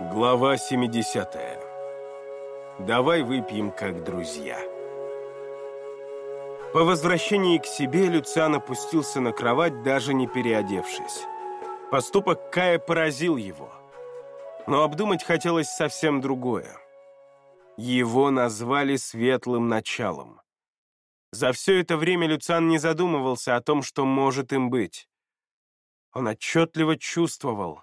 Глава 70. Давай выпьем как друзья. По возвращении к себе Люциан опустился на кровать, даже не переодевшись. Поступок Кая поразил его. Но обдумать хотелось совсем другое. Его назвали светлым началом. За все это время Люциан не задумывался о том, что может им быть. Он отчетливо чувствовал,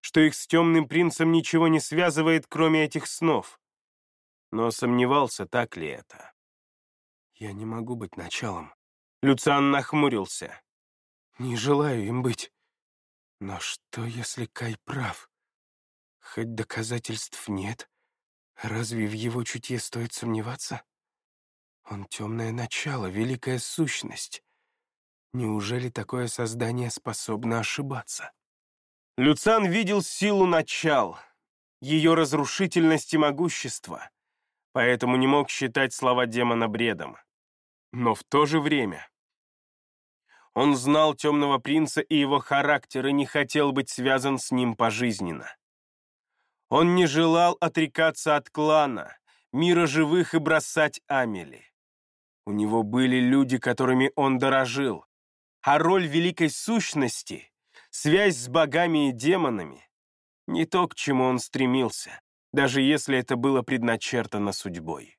что их с темным принцем ничего не связывает, кроме этих снов. Но сомневался, так ли это. «Я не могу быть началом». Люциан нахмурился. «Не желаю им быть. Но что, если Кай прав? Хоть доказательств нет, разве в его чутье стоит сомневаться? Он темное начало, великая сущность. Неужели такое создание способно ошибаться?» Люцан видел силу начал, ее разрушительность и могущество, поэтому не мог считать слова демона бредом. Но в то же время он знал темного принца и его характер и не хотел быть связан с ним пожизненно. Он не желал отрекаться от клана, мира живых и бросать Амели. У него были люди, которыми он дорожил, а роль великой сущности связь с богами и демонами — не то, к чему он стремился, даже если это было предначертано судьбой.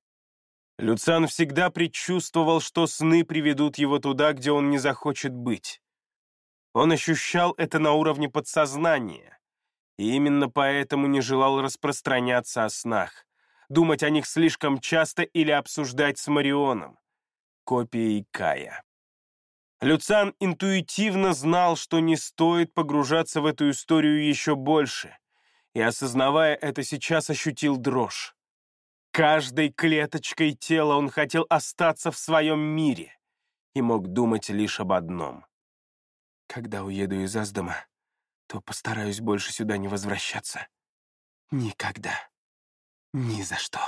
Люциан всегда предчувствовал, что сны приведут его туда, где он не захочет быть. Он ощущал это на уровне подсознания, и именно поэтому не желал распространяться о снах, думать о них слишком часто или обсуждать с Марионом, копией Кая. Люциан интуитивно знал, что не стоит погружаться в эту историю еще больше, и, осознавая это, сейчас ощутил дрожь. Каждой клеточкой тела он хотел остаться в своем мире и мог думать лишь об одном. «Когда уеду из Аздома, то постараюсь больше сюда не возвращаться. Никогда. Ни за что.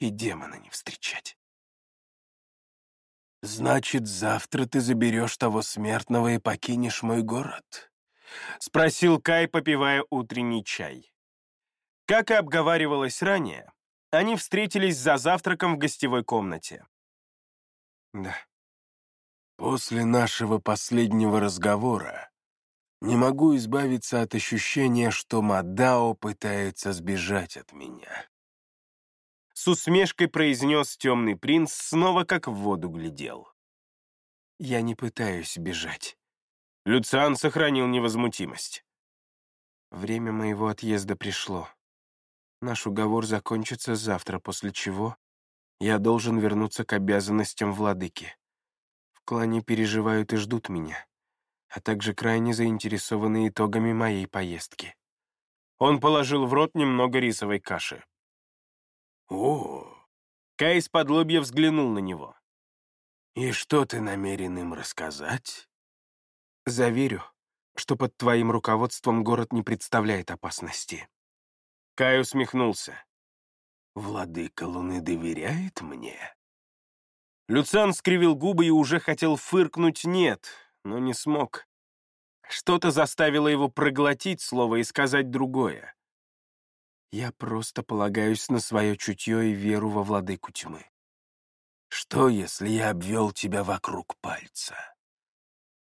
И демона не встречать». «Значит, завтра ты заберешь того смертного и покинешь мой город?» — спросил Кай, попивая утренний чай. Как и обговаривалось ранее, они встретились за завтраком в гостевой комнате. «Да». «После нашего последнего разговора не могу избавиться от ощущения, что Мадао пытается сбежать от меня» с усмешкой произнес темный принц, снова как в воду глядел. «Я не пытаюсь бежать». Люциан сохранил невозмутимость. «Время моего отъезда пришло. Наш уговор закончится завтра, после чего я должен вернуться к обязанностям владыки. В клане переживают и ждут меня, а также крайне заинтересованы итогами моей поездки». Он положил в рот немного рисовой каши. «О!» Кай из-под лобья взглянул на него. «И что ты намерен им рассказать?» «Заверю, что под твоим руководством город не представляет опасности». Кай усмехнулся. «Владыка Луны доверяет мне?» Люциан скривил губы и уже хотел фыркнуть «нет», но не смог. Что-то заставило его проглотить слово и сказать другое. Я просто полагаюсь на свое чутье и веру во владыку тьмы. Что, если я обвел тебя вокруг пальца?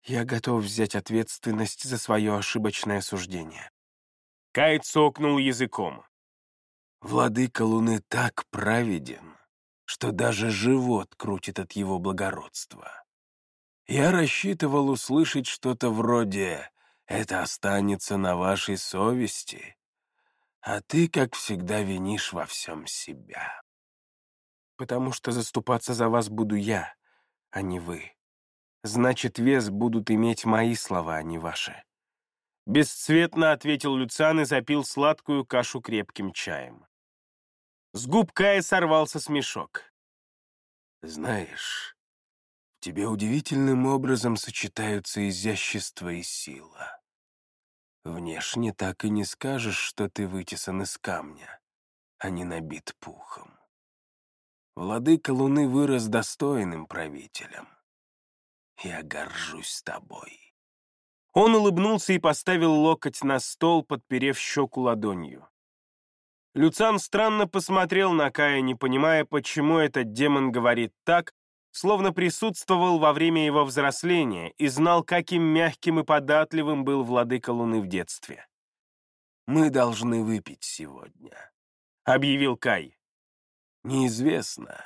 Я готов взять ответственность за свое ошибочное суждение. Кай цокнул языком. Владыка Луны так праведен, что даже живот крутит от его благородства. Я рассчитывал услышать что-то вроде «это останется на вашей совести», а ты, как всегда, винишь во всем себя. Потому что заступаться за вас буду я, а не вы. Значит, вес будут иметь мои слова, а не ваши. Бесцветно ответил Люциан и запил сладкую кашу крепким чаем. С губ Кая сорвался смешок. «Знаешь, тебе удивительным образом сочетаются изящество и сила. Внешне так и не скажешь, что ты вытесан из камня, а не набит пухом. Владыка Луны вырос достойным правителем. Я горжусь тобой. Он улыбнулся и поставил локоть на стол, подперев щеку ладонью. Люцан странно посмотрел на Кая, не понимая, почему этот демон говорит так, словно присутствовал во время его взросления и знал, каким мягким и податливым был владыка Луны в детстве. «Мы должны выпить сегодня», — объявил Кай. «Неизвестно,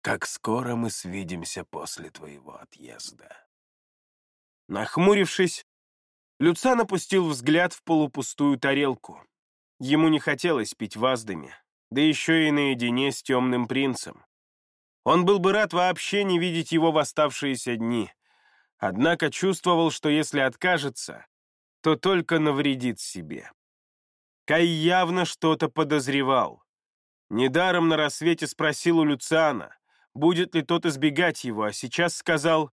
как скоро мы свидимся после твоего отъезда». Нахмурившись, Люцан опустил взгляд в полупустую тарелку. Ему не хотелось пить ваздами, да еще и наедине с темным принцем. Он был бы рад вообще не видеть его в оставшиеся дни, однако чувствовал, что если откажется, то только навредит себе. Кай явно что-то подозревал. Недаром на рассвете спросил у Люциана, будет ли тот избегать его, а сейчас сказал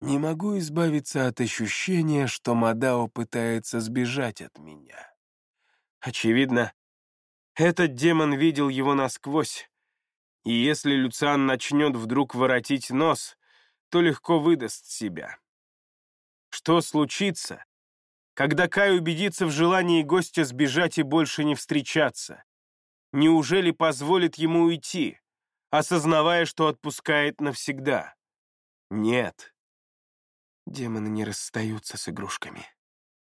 не могу избавиться от ощущения, что Мадао пытается сбежать от меня. Очевидно, этот демон видел его насквозь, и если Люциан начнет вдруг воротить нос, то легко выдаст себя. Что случится, когда Кай убедится в желании гостя сбежать и больше не встречаться? Неужели позволит ему уйти, осознавая, что отпускает навсегда? Нет. Демоны не расстаются с игрушками.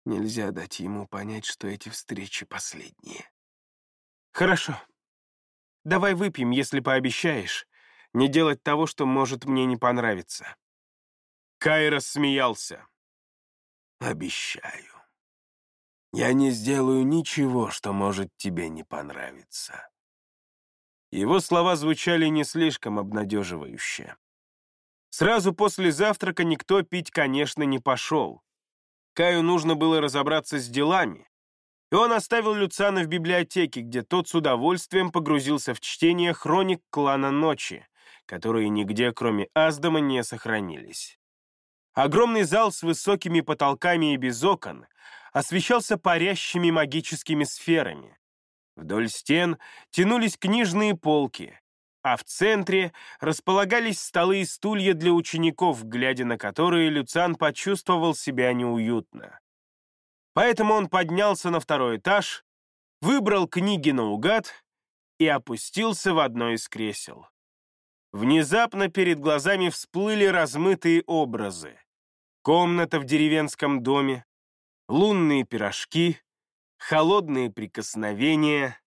Нельзя дать ему понять, что эти встречи последние. Хорошо. Давай выпьем, если пообещаешь, не делать того, что может мне не понравиться. Кай рассмеялся. Обещаю. Я не сделаю ничего, что может тебе не понравиться. Его слова звучали не слишком обнадеживающе. Сразу после завтрака никто пить, конечно, не пошел. Каю нужно было разобраться с делами, и он оставил Люцана в библиотеке, где тот с удовольствием погрузился в чтение хроник клана Ночи, которые нигде, кроме Аздама, не сохранились. Огромный зал с высокими потолками и без окон освещался парящими магическими сферами. Вдоль стен тянулись книжные полки, а в центре располагались столы и стулья для учеников, глядя на которые Люциан почувствовал себя неуютно. Поэтому он поднялся на второй этаж, выбрал книги наугад и опустился в одно из кресел. Внезапно перед глазами всплыли размытые образы. Комната в деревенском доме, лунные пирожки, холодные прикосновения,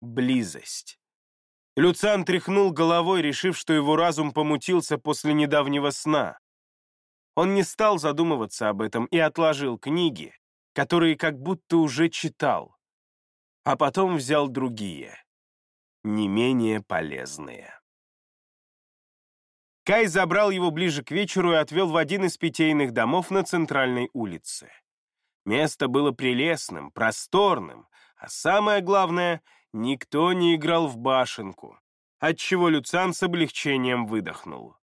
близость. Люциан тряхнул головой, решив, что его разум помутился после недавнего сна. Он не стал задумываться об этом и отложил книги, которые как будто уже читал, а потом взял другие, не менее полезные. Кай забрал его ближе к вечеру и отвел в один из питейных домов на центральной улице. Место было прелестным, просторным, а самое главное — Никто не играл в башенку, отчего Люциан с облегчением выдохнул.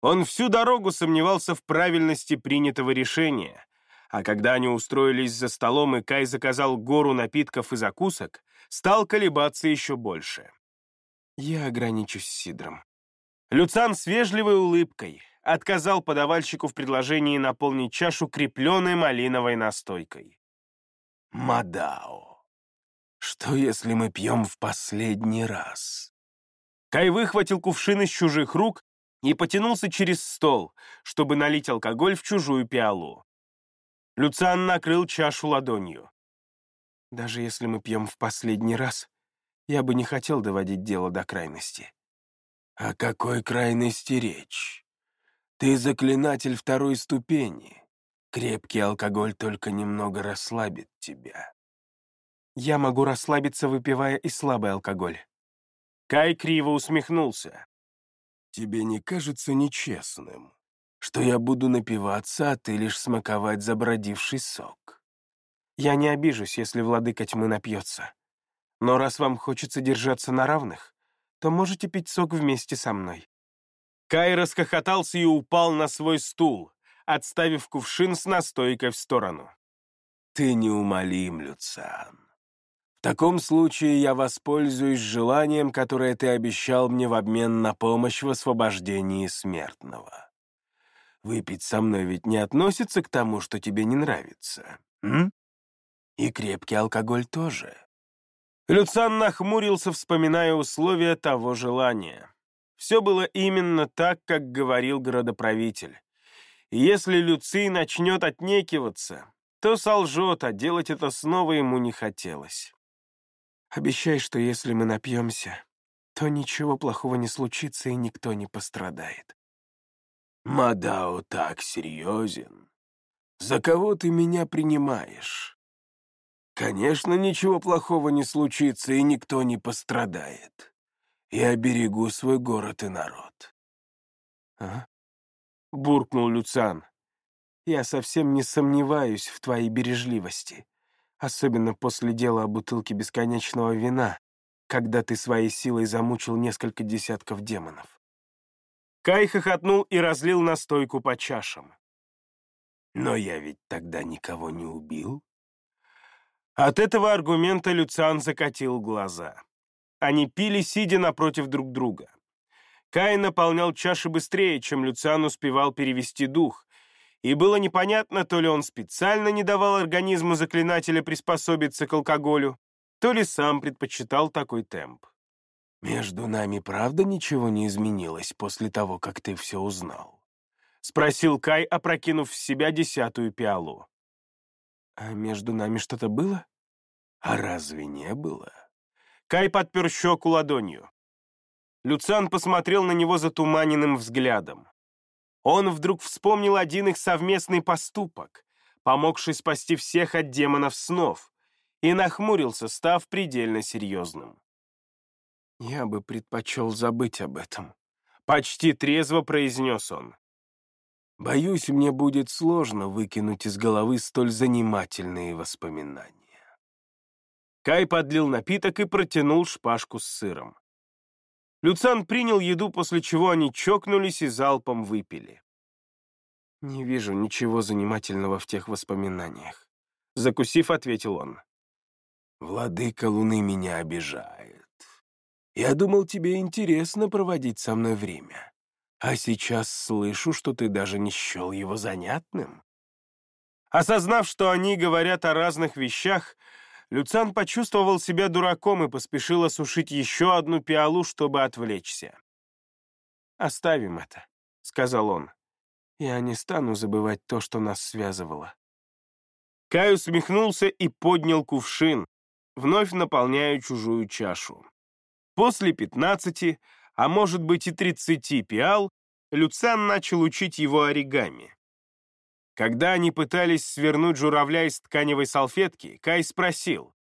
Он всю дорогу сомневался в правильности принятого решения, а когда они устроились за столом и Кай заказал гору напитков и закусок, стал колебаться еще больше. «Я ограничусь сидром». Люцан с вежливой улыбкой отказал подавальщику в предложении наполнить чашу крепленной малиновой настойкой. «Мадао», что, если мы пьем в последний раз? Кай выхватил кувшин из чужих рук и потянулся через стол, чтобы налить алкоголь в чужую пиалу. Люциан накрыл чашу ладонью. «Даже если мы пьем в последний раз, я бы не хотел доводить дело до крайности». «О какой крайности речь? Ты заклинатель второй ступени. Крепкий алкоголь только немного расслабит тебя. Я могу расслабиться, выпивая и слабый алкоголь». Кай криво усмехнулся. «Тебе не кажется нечестным, что я буду напиваться, а ты лишь смаковать забродивший сок?» «Я не обижусь, если владыка тьмы напьется. Но раз вам хочется держаться на равных, то можете пить сок вместе со мной». Кай расхохотался и упал на свой стул, отставив кувшин с настойкой в сторону. «Ты неумолим, Люциан. В таком случае я воспользуюсь желанием, которое ты обещал мне в обмен на помощь в освобождении смертного. Выпить со мной ведь не относится к тому, что тебе не нравится, м? И крепкий алкоголь тоже. Люцан нахмурился, вспоминая условия того желания. Все было именно так, как говорил городоправитель. И если Люций начнет отнекиваться, то солжет, а делать это снова ему не хотелось. «Обещай, что если мы напьемся, то ничего плохого не случится и никто не пострадает». «Мадао так серьезен. За кого ты меня принимаешь?» «Конечно, ничего плохого не случится, и никто не пострадает. Я берегу свой город и народ». «А?» — буркнул Люцан. «Я совсем не сомневаюсь в твоей бережливости, особенно после дела о бутылке бесконечного вина, когда ты своей силой замучил несколько десятков демонов». Кай хохотнул и разлил настойку по чашам. «Но я ведь тогда никого не убил». От этого аргумента Люциан закатил глаза. Они пили, сидя напротив друг друга. Кай наполнял чаши быстрее, чем Люциан успевал перевести дух, и было непонятно, то ли он специально не давал организму заклинателя приспособиться к алкоголю, то ли сам предпочитал такой темп. «Между нами правда ничего не изменилось после того, как ты все узнал?» — спросил Кай, опрокинув в себя десятую пиалу. «А между нами что-то было?» «А разве не было?» Кай подпер щеку ладонью. Люциан посмотрел на него затуманенным взглядом. Он вдруг вспомнил один их совместный поступок, помогший спасти всех от демонов снов, и нахмурился, став предельно серьезным. «Я бы предпочел забыть об этом», — почти трезво произнес он. «Боюсь, мне будет сложно выкинуть из головы столь занимательные воспоминания». Кай подлил напиток и протянул шпажку с сыром. Люцан принял еду, после чего они чокнулись и залпом выпили. «Не вижу ничего занимательного в тех воспоминаниях», — закусив, ответил он. «Владыка Луны меня обижает. Я думал, тебе интересно проводить со мной время, а сейчас слышу, что ты даже не счел его занятным». Осознав, что они говорят о разных вещах, Люцан почувствовал себя дураком и поспешил осушить еще одну пиалу, чтобы отвлечься. «Оставим это», — сказал он. «Я не стану забывать то, что нас связывало». Кай усмехнулся и поднял кувшин, вновь наполняя чужую чашу. После пятнадцати, а может быть и тридцати пиал, Люцан начал учить его оригами. Когда они пытались свернуть журавля из тканевой салфетки, Кай спросил.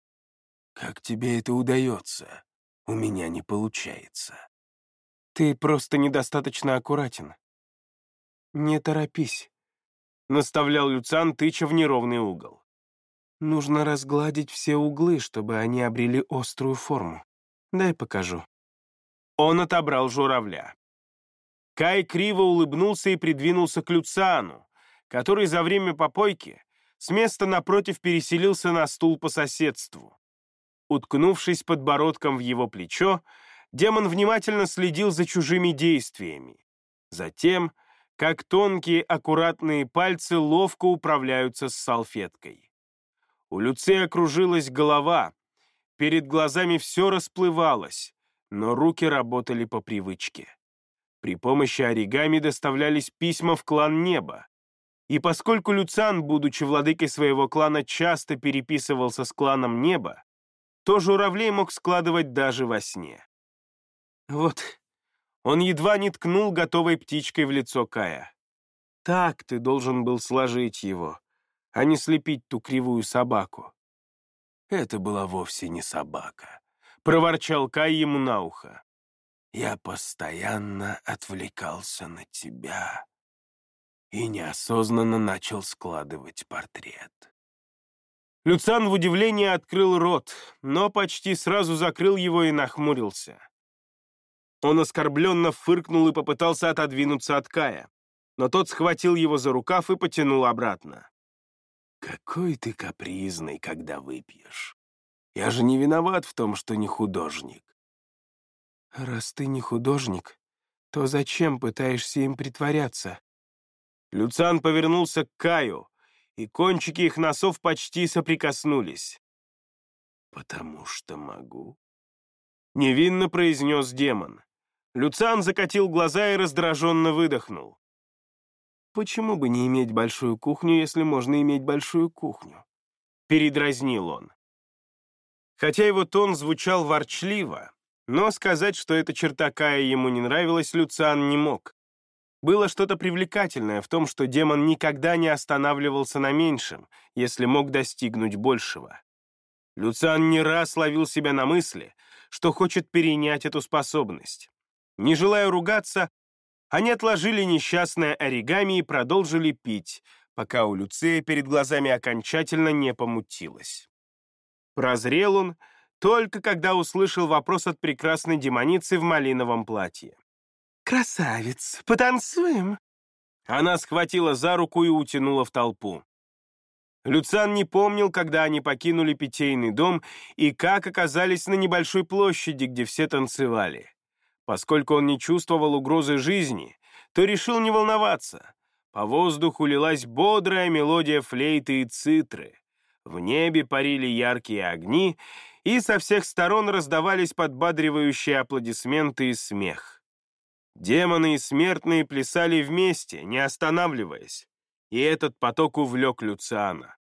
«Как тебе это удается? У меня не получается». «Ты просто недостаточно аккуратен». «Не торопись», — наставлял Люциан, тыча в неровный угол. «Нужно разгладить все углы, чтобы они обрели острую форму. Дай покажу». Он отобрал журавля. Кай криво улыбнулся и придвинулся к Люциану, который за время попойки с места напротив переселился на стул по соседству. Уткнувшись подбородком в его плечо, демон внимательно следил за чужими действиями. Затем, как тонкие аккуратные пальцы ловко управляются с салфеткой. У Люции окружилась голова, перед глазами все расплывалось, но руки работали по привычке. При помощи оригами доставлялись письма в клан неба, и поскольку Люциан, будучи владыкой своего клана, часто переписывался с кланом Неба, то журавлей мог складывать даже во сне. Вот, он едва не ткнул готовой птичкой в лицо Кая. Так ты должен был сложить его, а не слепить ту кривую собаку. Это была вовсе не собака, — проворчал Кай ему на ухо. Я постоянно отвлекался на тебя и неосознанно начал складывать портрет. Люцан в удивлении открыл рот, но почти сразу закрыл его и нахмурился. Он оскорбленно фыркнул и попытался отодвинуться от Кая, но тот схватил его за рукав и потянул обратно. «Какой ты капризный, когда выпьешь. Я же не виноват в том, что не художник». «Раз ты не художник, то зачем пытаешься им притворяться?» Люциан повернулся к Каю, и кончики их носов почти соприкоснулись. «Потому что могу», — невинно произнес демон. Люциан закатил глаза и раздраженно выдохнул. «Почему бы не иметь большую кухню, если можно иметь большую кухню?» Передразнил он. Хотя его тон звучал ворчливо, но сказать, что эта черта Кая ему не нравилась, Люциан не мог. Было что-то привлекательное в том, что демон никогда не останавливался на меньшем, если мог достигнуть большего. Люциан не раз ловил себя на мысли, что хочет перенять эту способность. Не желая ругаться, они отложили несчастное оригами и продолжили пить, пока у Люция перед глазами окончательно не помутилось. Прозрел он только когда услышал вопрос от прекрасной демоницы в малиновом платье. «Красавец, потанцуем?» Она схватила за руку и утянула в толпу. Люциан не помнил, когда они покинули питейный дом и как оказались на небольшой площади, где все танцевали. Поскольку он не чувствовал угрозы жизни, то решил не волноваться. По воздуху лилась бодрая мелодия флейты и цитры. В небе парили яркие огни, и со всех сторон раздавались подбадривающие аплодисменты и смех. Демоны и смертные плясали вместе, не останавливаясь, и этот поток увлек Люциана.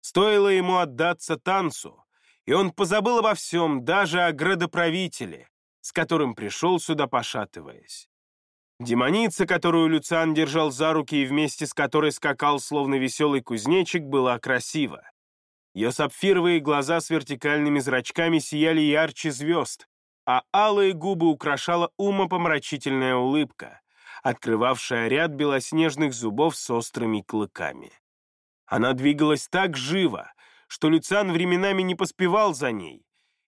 Стоило ему отдаться танцу, и он позабыл обо всем, даже о градоправителе, с которым пришел сюда, пошатываясь. Демоница, которую Люциан держал за руки и вместе с которой скакал, словно веселый кузнечик, была красива. Ее сапфировые глаза с вертикальными зрачками сияли ярче звезд, а алые губы украшала умопомрачительная улыбка, открывавшая ряд белоснежных зубов с острыми клыками. Она двигалась так живо, что Люциан временами не поспевал за ней,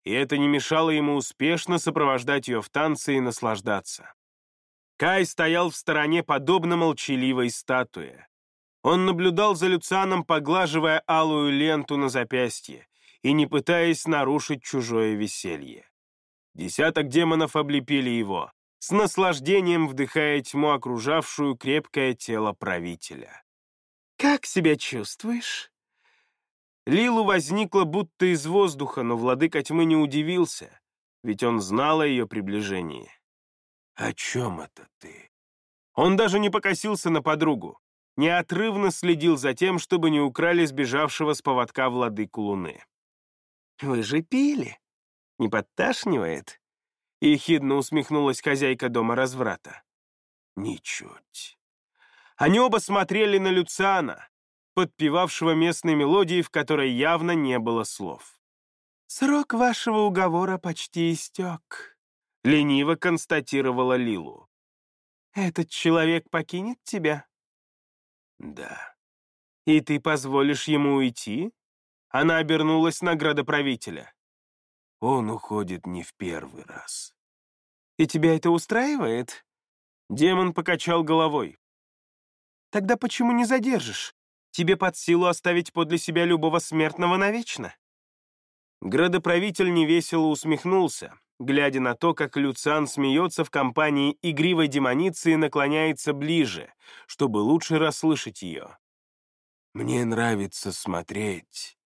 и это не мешало ему успешно сопровождать ее в танце и наслаждаться. Кай стоял в стороне подобно молчаливой статуе. Он наблюдал за Люцианом, поглаживая алую ленту на запястье и не пытаясь нарушить чужое веселье. Десяток демонов облепили его, с наслаждением вдыхая тьму, окружавшую крепкое тело правителя. «Как себя чувствуешь?» Лилу возникла будто из воздуха, но владыка тьмы не удивился, ведь он знал о ее приближении. «О чем это ты?» Он даже не покосился на подругу, неотрывно следил за тем, чтобы не украли сбежавшего с поводка владыку Луны. «Вы же пили?» Не подташнивает?» Ехидно усмехнулась хозяйка дома разврата. «Ничуть». Они оба смотрели на Люциана, подпевавшего местной мелодии, в которой явно не было слов. «Срок вашего уговора почти истек», — лениво констатировала Лилу. «Этот человек покинет тебя?» «Да». «И ты позволишь ему уйти?» Она обернулась на градоправителя. Он уходит не в первый раз. «И тебя это устраивает?» Демон покачал головой. «Тогда почему не задержишь? Тебе под силу оставить подле себя любого смертного навечно?» Градоправитель невесело усмехнулся, глядя на то, как Люциан смеется в компании игривой демоницы и наклоняется ближе, чтобы лучше расслышать ее. «Мне нравится смотреть,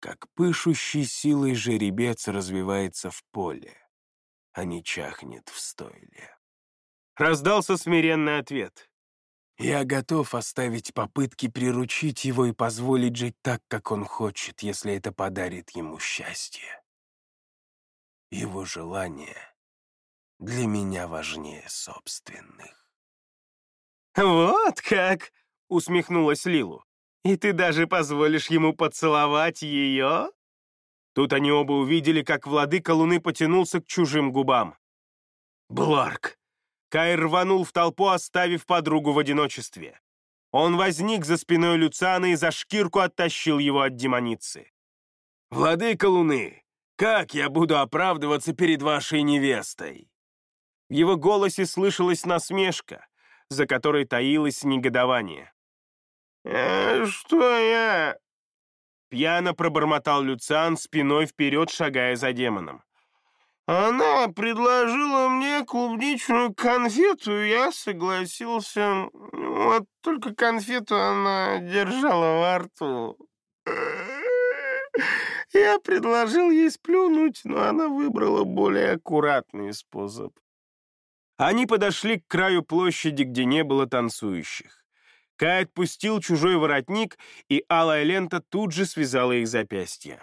как пышущий силой жеребец развивается в поле, а не чахнет в стойле. Раздался смиренный ответ. «Я готов оставить попытки приручить его и позволить жить так, как он хочет, если это подарит ему счастье. Его желание для меня важнее собственных». «Вот как!» — усмехнулась Лилу. И ты даже позволишь ему поцеловать ее?» Тут они оба увидели, как владыка Луны потянулся к чужим губам. Бларк! Кай рванул в толпу, оставив подругу в одиночестве. Он возник за спиной Люциана и за шкирку оттащил его от демоницы. «Владыка Луны, как я буду оправдываться перед вашей невестой?» В его голосе слышалась насмешка, за которой таилось негодование. «Э, «Что я...» Пьяно пробормотал Люциан, спиной вперед шагая за демоном. Она предложила мне клубничную конфету, я согласился. Вот только конфету она держала во рту. Я предложил ей сплюнуть, но она выбрала более аккуратный способ. Они подошли к краю площади, где не было танцующих. Кай отпустил чужой воротник, и алая лента тут же связала их запястья.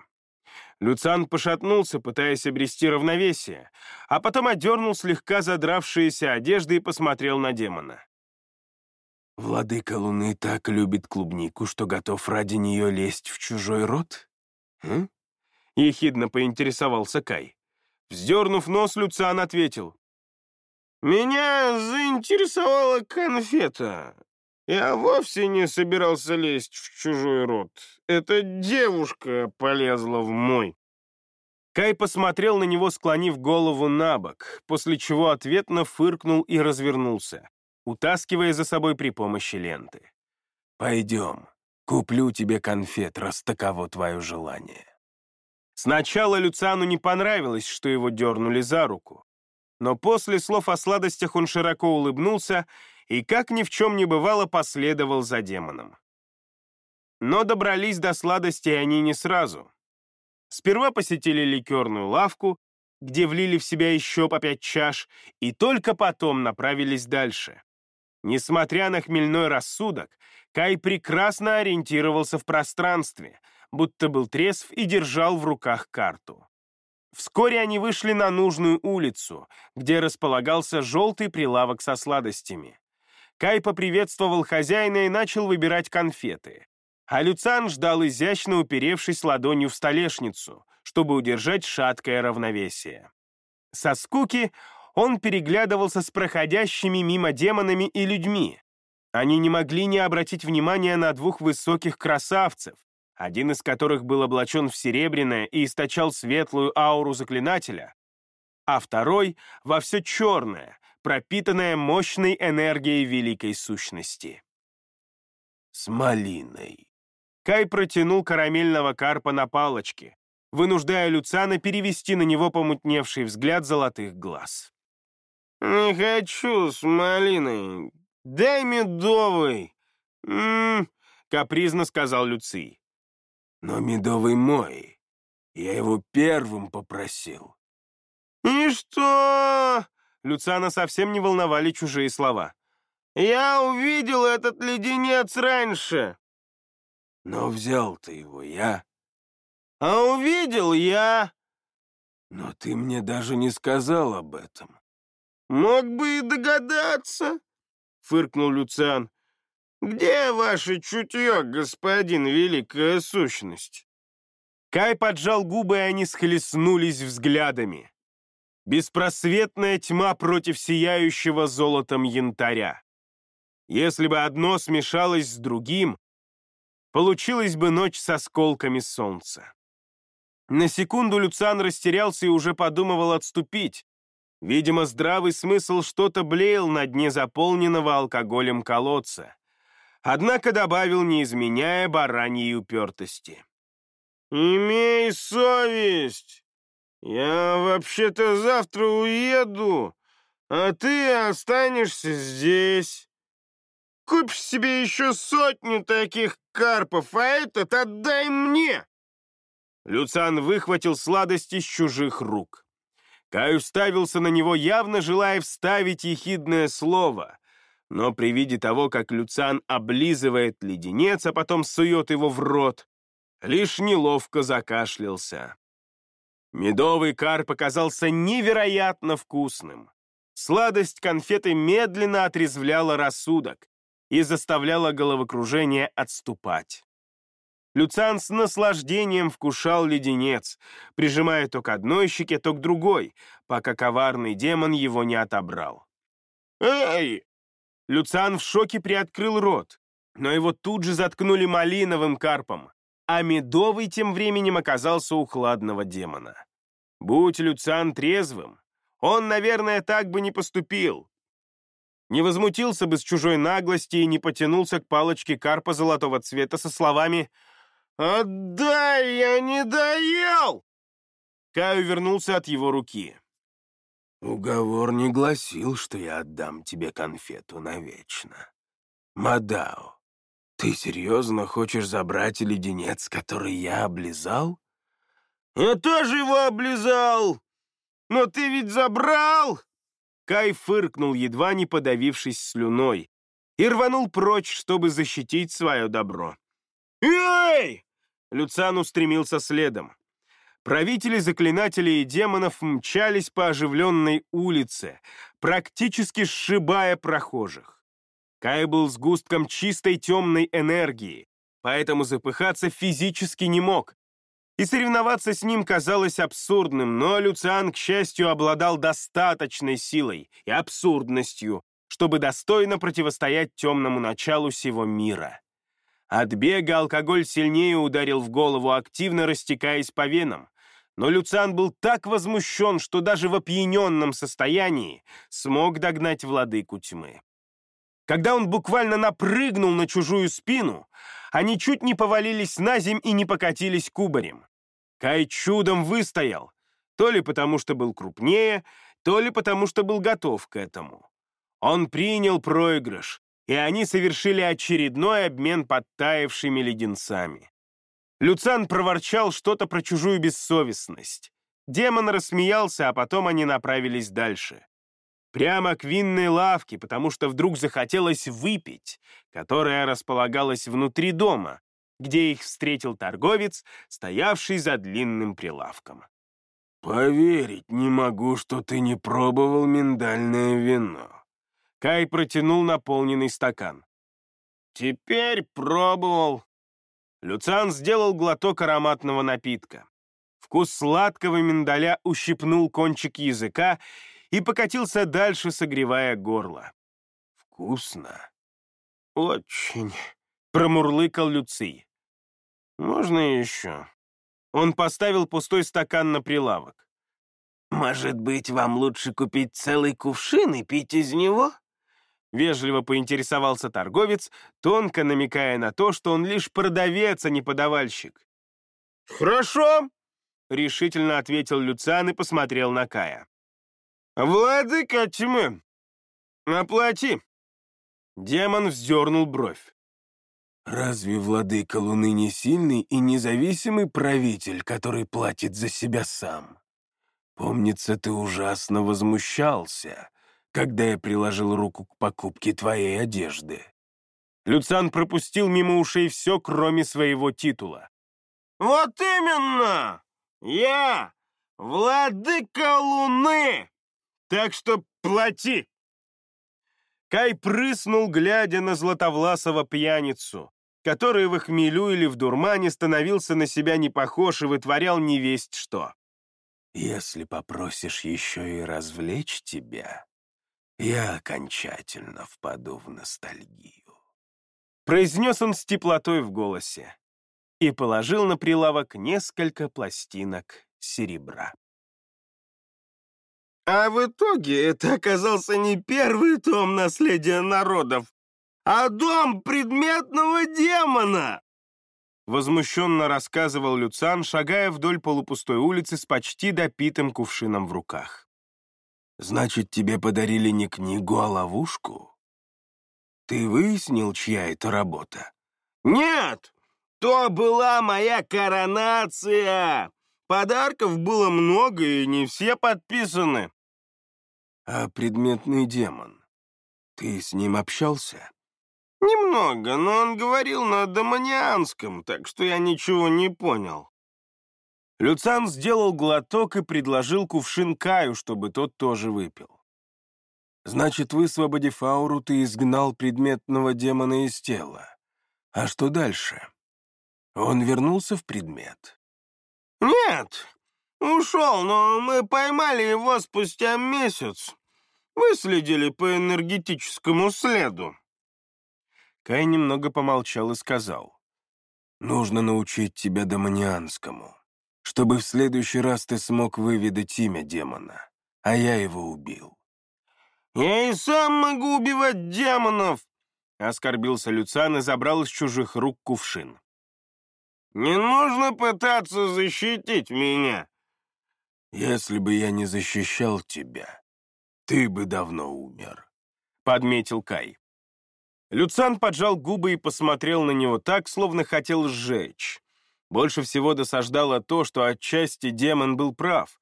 Люциан пошатнулся, пытаясь обрести равновесие, а потом одернул слегка задравшиеся одежды и посмотрел на демона. «Владыка Луны так любит клубнику, что готов ради нее лезть в чужой род?» «М?» — ехидно поинтересовался Кай. Вздернув нос, Люциан ответил. «Меня заинтересовала конфета. Я вовсе не собирался лезть в чужой рот. Эта девушка полезла в мой. Кай посмотрел на него, склонив голову на бок, после чего ответно фыркнул и развернулся, утаскивая за собой при помощи ленты. «Пойдем, куплю тебе конфет, раз таково твое желание». Сначала Люциану не понравилось, что его дернули за руку. Но после слов о сладостях он широко улыбнулся и, как ни в чем не бывало, последовал за демоном. Но добрались до сладостей они не сразу. Сперва посетили ликерную лавку, где влили в себя еще по пять чаш, и только потом направились дальше. Несмотря на хмельной рассудок, Кай прекрасно ориентировался в пространстве, будто был трезв и держал в руках карту. Вскоре они вышли на нужную улицу, где располагался желтый прилавок со сладостями. Кай поприветствовал хозяина и начал выбирать конфеты. А Люцан ждал изящно уперевшись ладонью в столешницу, чтобы удержать шаткое равновесие. Со скуки он переглядывался с проходящими мимо демонами и людьми. Они не могли не обратить внимания на двух высоких красавцев, один из которых был облачен в серебряное и источал светлую ауру заклинателя, а второй — во все черное, пропитанная мощной энергией великой сущности. «С малиной». Кай протянул карамельного карпа на палочке, вынуждая Люцана перевести на него помутневший взгляд золотых глаз. «Не хочу с малиной. Дай медовый!» «М-м-м», капризно сказал Люций. «Но медовый мой. Я его первым попросил». «И что?» Люцана совсем не волновали чужие слова. «Я увидел этот леденец раньше!» «Но взял ты его я». «А увидел я!» «Но ты мне даже не сказал об этом». «Мог бы и догадаться», — фыркнул Люциан. «Где ваше чутье, господин Великая Сущность?» Кай поджал губы, и они схлестнулись взглядами. Беспросветная тьма против сияющего золотом янтаря. Если бы одно смешалось с другим, получилась бы ночь с осколками солнца. На секунду Люциан растерялся и уже подумывал отступить. Видимо, здравый смысл что-то блеял на дне заполненного алкоголем колодца. Однако добавил, не изменяя бараньей упертости. «Имей совесть! «Я вообще-то завтра уеду, а ты останешься здесь. Купишь себе еще сотню таких карпов, а этот отдай мне!» Люциан выхватил сладость из чужих рук. Кай уставился на него, явно желая вставить ехидное слово, но при виде того, как Люциан облизывает леденец, а потом сует его в рот, лишь неловко закашлялся. Медовый карп оказался невероятно вкусным. Сладость конфеты медленно отрезвляла рассудок и заставляла головокружение отступать. Люциан с наслаждением вкушал леденец, прижимая то к одной щеке, то к другой, пока коварный демон его не отобрал. «Эй!» Люциан в шоке приоткрыл рот, но его тут же заткнули малиновым карпом, а медовый тем временем оказался у хладного демона. Будь Люциан трезвым, он, наверное, так бы не поступил. Не возмутился бы с чужой наглости и не потянулся к палочке карпа золотого цвета со словами «Отдай, я не доел!» Каю вернулся от его руки. Уговор не гласил, что я отдам тебе конфету навечно. Мадао, ты серьезно хочешь забрать леденец, который я облизал? Я тоже его облизал! Но ты ведь забрал! Кай фыркнул, едва не подавившись слюной, и рванул прочь, чтобы защитить свое добро. «Эй!» Люциан устремился следом. Правители заклинателей и демонов мчались по оживленной улице, практически сшибая прохожих. Кай был сгустком чистой темной энергии, поэтому запыхаться физически не мог, и соревноваться с ним казалось абсурдным, но Люциан, к счастью, обладал достаточной силой и абсурдностью, чтобы достойно противостоять темному началу всего мира. От бега алкоголь сильнее ударил в голову, активно растекаясь по венам, но Люциан был так возмущен, что даже в опьяненном состоянии смог догнать владыку тьмы. Когда он буквально напрыгнул на чужую спину, они чуть не повалились на земь и не покатились кубарем. Кай чудом выстоял, то ли потому, что был крупнее, то ли потому, что был готов к этому. Он принял проигрыш, и они совершили очередной обмен подтаявшими леденцами. Люцан проворчал что-то про чужую бессовестность. Демон рассмеялся, а потом они направились дальше. Прямо к винной лавке, потому что вдруг захотелось выпить, которая располагалась внутри дома, где их встретил торговец, стоявший за длинным прилавком. «Поверить не могу, что ты не пробовал миндальное вино». Кай протянул наполненный стакан. «Теперь пробовал». Люциан сделал глоток ароматного напитка. Вкус сладкого миндаля ущипнул кончик языка и покатился дальше, согревая горло. «Вкусно?» «Очень», — промурлыкал Люций. «Можно еще?» Он поставил пустой стакан на прилавок. «Может быть, вам лучше купить целый кувшин и пить из него?» Вежливо поинтересовался торговец, тонко намекая на то, что он лишь продавец, а не подавальщик. «Хорошо», — решительно ответил Люциан и посмотрел на Кая. «Владыка тьмы, оплати!» Демон вздернул бровь. Разве владыка Луны не сильный и независимый правитель, который платит за себя сам? Помнится, ты ужасно возмущался, когда я приложил руку к покупке твоей одежды. Люциан пропустил мимо ушей все, кроме своего титула. «Вот именно! Я владыка Луны! Так что плати!» Кай прыснул, глядя на златовласого пьяницу который в хмелю или в дурмане становился на себя не похож и вытворял невесть что. «Если попросишь еще и развлечь тебя, я окончательно впаду в ностальгию», произнес он с теплотой в голосе и положил на прилавок несколько пластинок серебра. А в итоге это оказался не первый том наследия народов, а дом предметного демона!» Возмущенно рассказывал Люцан, шагая вдоль полупустой улицы с почти допитым кувшином в руках. «Значит, тебе подарили не книгу, а ловушку? Ты выяснил, чья это работа?» «Нет, то была моя коронация! Подарков было много, и не все подписаны». «А предметный демон? Ты с ним общался?» «Немного, но он говорил на домонианском, так что я ничего не понял». Люцан сделал глоток и предложил кувшин Каю, чтобы тот тоже выпил. «Значит, высвободив ауру, ты изгнал предметного демона из тела. А что дальше? Он вернулся в предмет?» «Нет, ушел, но мы поймали его спустя месяц. Выследили по энергетическому следу». Кай немного помолчал и сказал. «Нужно научить тебя демонианскому, чтобы в следующий раз ты смог выведать имя демона, а я его убил». «Я и сам могу убивать демонов!» — оскорбился Люцан и забрал из чужих рук кувшин. «Не нужно пытаться защитить меня!» «Если бы я не защищал тебя, ты бы давно умер», — подметил Кай. Люцан поджал губы и посмотрел на него так, словно хотел сжечь. Больше всего досаждало то, что отчасти демон был прав.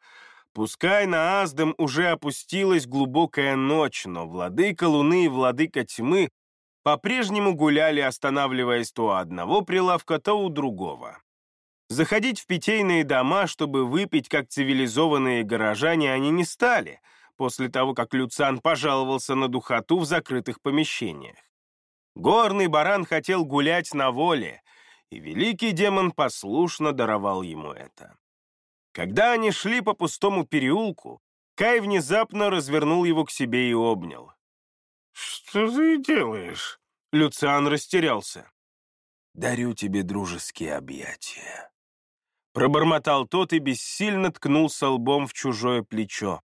Пускай на Аздам уже опустилась глубокая ночь, но владыка луны и владыка тьмы по-прежнему гуляли, останавливаясь то у одного прилавка, то у другого. Заходить в питейные дома, чтобы выпить, как цивилизованные горожане, они не стали, после того, как Люцан пожаловался на духоту в закрытых помещениях. Горный баран хотел гулять на воле, и великий демон послушно даровал ему это. Когда они шли по пустому переулку, Кай внезапно развернул его к себе и обнял. «Что ты делаешь?» Люциан растерялся. «Дарю тебе дружеские объятия». Пробормотал тот и бессильно ткнулся лбом в чужое плечо,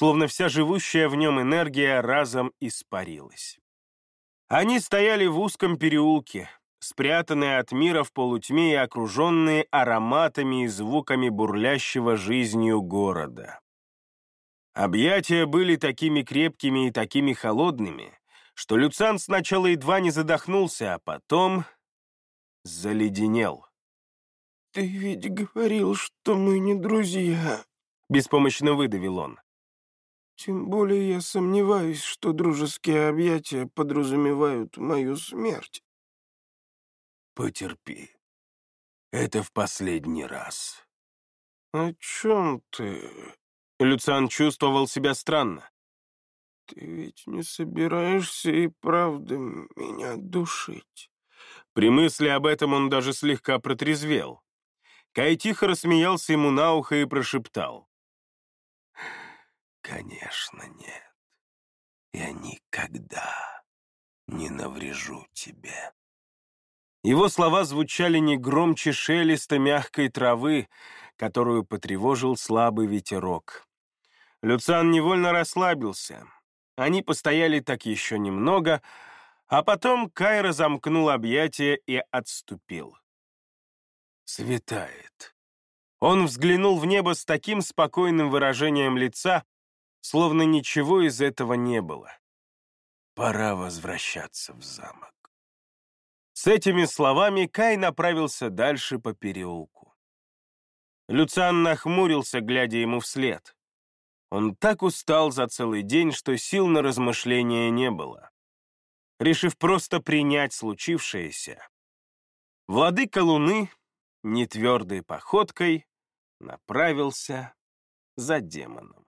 словно вся живущая в нем энергия разом испарилась. Они стояли в узком переулке, спрятанные от мира в полутьме и окруженные ароматами и звуками бурлящего жизнью города. Объятия были такими крепкими и такими холодными, что Люцан сначала едва не задохнулся, а потом заледенел. «Ты ведь говорил, что мы не друзья», — беспомощно выдавил он. Тем более я сомневаюсь, что дружеские объятия подразумевают мою смерть. Потерпи. Это в последний раз. О чем ты? Люциан чувствовал себя странно. Ты ведь не собираешься и правда меня душить? При мысли об этом он даже слегка протрезвел. Кай тихо рассмеялся ему на ухо и прошептал. Конечно, нет. Я никогда не наврежу тебе. Его слова звучали не громче шелеста мягкой травы, которую потревожил слабый ветерок. Люциан невольно расслабился. Они постояли так еще немного, а потом Кай разомкнул объятия и отступил. Светает. Он взглянул в небо с таким спокойным выражением лица, словно ничего из этого не было. Пора возвращаться в замок. С этими словами Кай направился дальше по переулку. Люциан нахмурился, глядя ему вслед. Он так устал за целый день, что сил на размышления не было. Решив просто принять случившееся, владыка Луны, нетвердой походкой, направился за демоном.